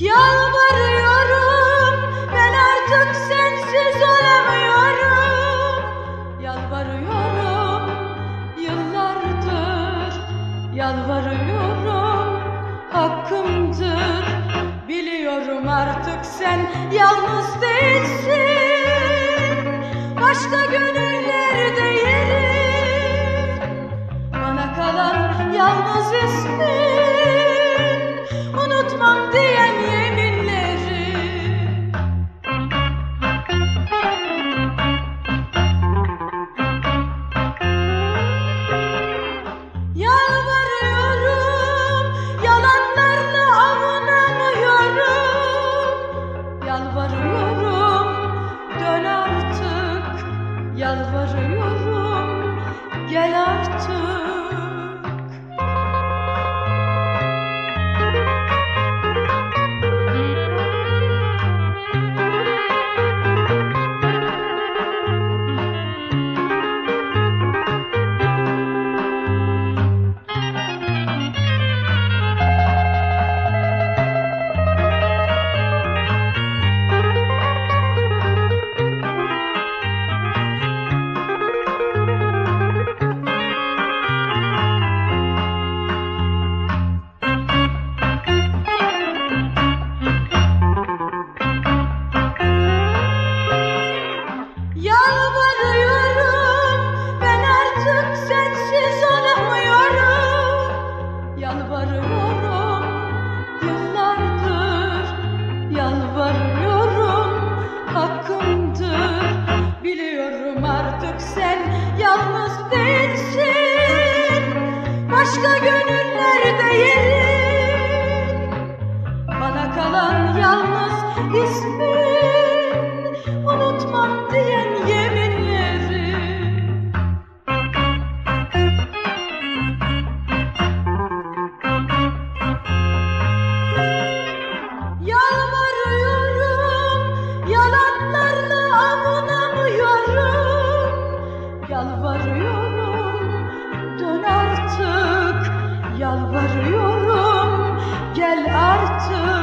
Yalvarıyorum ben artık sensiz olamıyorum. Yalvarıyorum yıllardır Yalvarıyorum. Hakkımdır Biliyorum artık sen yalnız değilsin. Başka gönüller Yalvarıyorum artık sen yalnız değilsin. Başka gönüller değilim Yalvarıyorum. Gel artık.